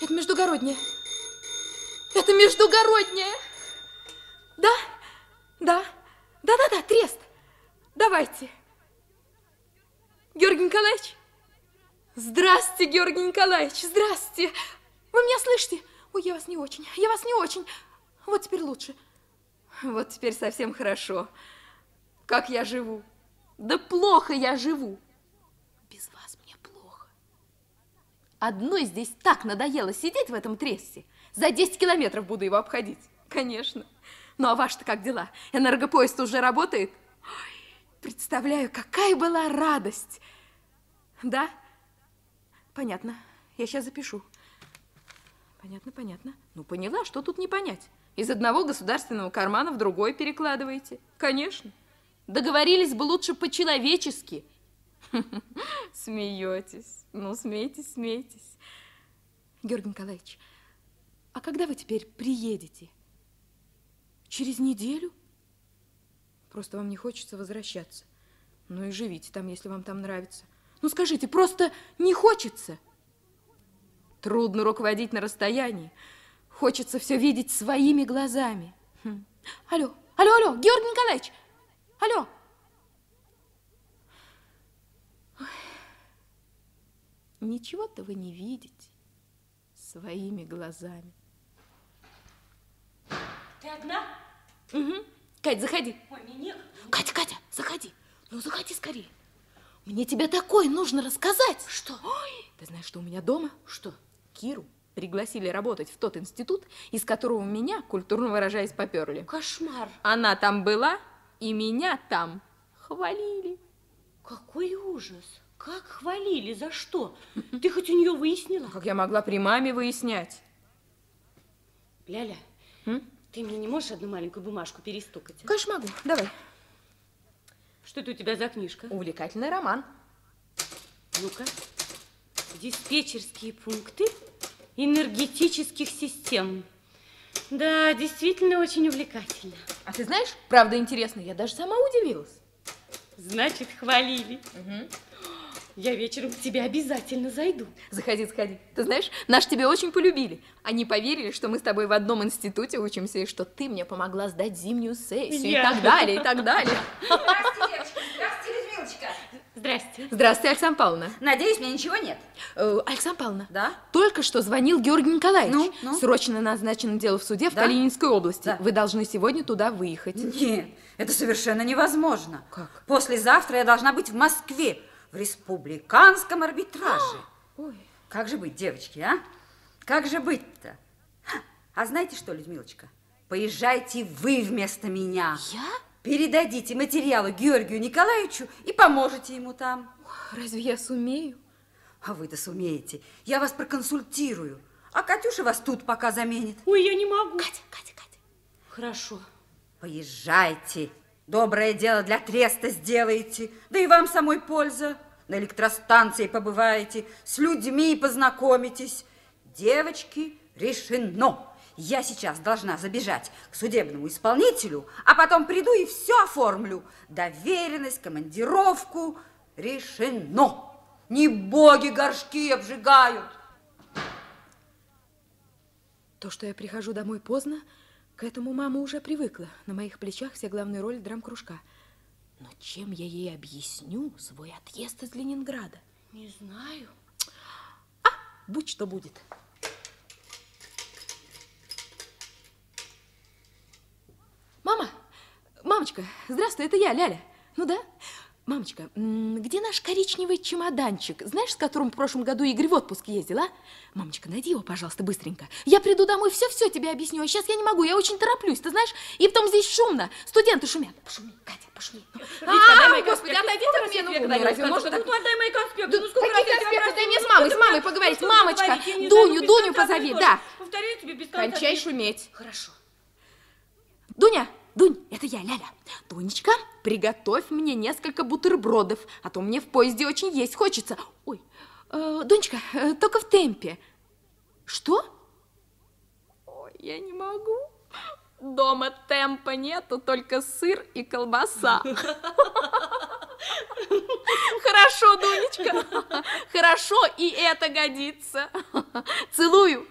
Это междугороднее. Это междугороднее. Да? Да. Да-да-да, трест. Давайте. Георгий Николаевич. Здравствуйте, Георгий Николаевич. Здравствуйте. Вы меня слышите? Ой, я вас не очень. Я вас не очень. Вот теперь лучше. Вот теперь совсем хорошо. Как я живу? Да плохо я живу. Без вас мне плохо. Одной здесь так надоело сидеть в этом трессе. За 10 километров буду его обходить. Конечно. Ну, а ваш-то как дела? Энергопоезд уже работает? Ой, представляю, какая была радость. Да? Понятно. Я сейчас запишу. Понятно, понятно. Ну, поняла, что тут не понять. Из одного государственного кармана в другой перекладываете. Конечно. Договорились бы лучше по-человечески. Смеетесь. Ну, смейтесь, смейтесь. Георгий Николаевич, а когда вы теперь приедете? Через неделю? Просто вам не хочется возвращаться. Ну и живите там, если вам там нравится. Ну скажите, просто не хочется? Трудно руководить на расстоянии. Хочется все видеть своими глазами. Хм. Алло, алло, алло, Георгий Николаевич, Алло. Ничего-то вы не видите своими глазами. Ты одна? Угу. Кать, заходи. Ой, мне некогда. Катя, Катя, заходи. Ну, заходи скорее. Мне тебе такое нужно рассказать. Что? Ой, ты знаешь, что у меня дома? Что? Киру пригласили работать в тот институт, из которого меня, культурно выражаясь, поперли. Кошмар. Она там была, и меня там хвалили. Какой ужас. Как хвалили? За что? Ты хоть у нее выяснила? Как я могла при маме выяснять? Ляля, М? ты мне не можешь одну маленькую бумажку перестукать? а? Конечно могу. Давай. Что это у тебя за книжка? Увлекательный роман. Ну-ка. Диспетчерские пункты энергетических систем. Да, действительно очень увлекательно. А ты знаешь, правда интересно, я даже сама удивилась. Значит, хвалили. Я вечером к тебе обязательно зайду. Заходи, заходи. Ты знаешь, наш тебя очень полюбили. Они поверили, что мы с тобой в одном институте учимся, и что ты мне помогла сдать зимнюю сессию, Я. и так далее, и так далее. Здравствуйте, девочки. Здравствуйте, Людмилочка. Здрасте. Здравствуйте, Александра Павловна. Надеюсь, у меня ничего нет. Э, Александра Павловна. Да? Только что звонил Георгий Николаевич. Ну, ну? Срочно назначено дело в суде в Да? Калининской области. Да. Вы должны сегодня туда выехать. Нет, это совершенно невозможно. Как? Послезавтра я должна быть в Москве, в республиканском арбитраже. Ой. Как же быть, девочки, а? Как же быть-то? А знаете что, Людмилочка? Поезжайте вы вместо меня. Я? Передадите материалы Георгию Николаевичу и поможете ему там. Разве я сумею? А вы-то сумеете. Я вас проконсультирую. А Катюша вас тут пока заменит. Ой, я не могу. Катя, Катя, Катя. Хорошо. Поезжайте. Доброе дело для треста сделаете. Да и вам самой польза. На электростанции побываете, с людьми познакомитесь. Девочки, решено. Я сейчас должна забежать к судебному исполнителю, а потом приду и все оформлю. Доверенность, командировку. Решено. Не боги горшки обжигают. То, что я прихожу домой поздно, к этому мама уже привыкла. На моих плечах вся главная роль драм-кружка. Но чем я ей объясню свой отъезд из Ленинграда? Не знаю. Будь что будет. Мама, мамочка, здравствуй, это я, Ляля. Ну да, мамочка, где наш коричневый чемоданчик? Знаешь, с которым в прошлом году Игорь в отпуск ездил, а? Мамочка, найди его, пожалуйста, быстренько. Я приду домой, все-все тебе объясню, а сейчас я не могу, я очень тороплюсь, ты знаешь? И потом здесь шумно, студенты шумят. Пошуми, Катя, пошуми. Ну, А, господи, отойди от меня, ну, ну? Ну, отдай мои конспекты. Ну, сколько раз я конспекты? Дай мне с Ну, мамой, с мамой просила? поговорить. Мамочка, Дуню, ну, Дуню позови, да. Повторяю тебе без конца. Кончай шуметь. Хорошо. Дуня, Дунь, это я, Ляля. Дунечка, приготовь мне несколько бутербродов, а то мне в поезде очень есть хочется. Ой, э, Дунечка, э, только в темпе. Что? Ой, я не могу. Дома темпа нету, только сыр и колбаса. Хорошо, Дунечка. Хорошо, и это годится. Целую.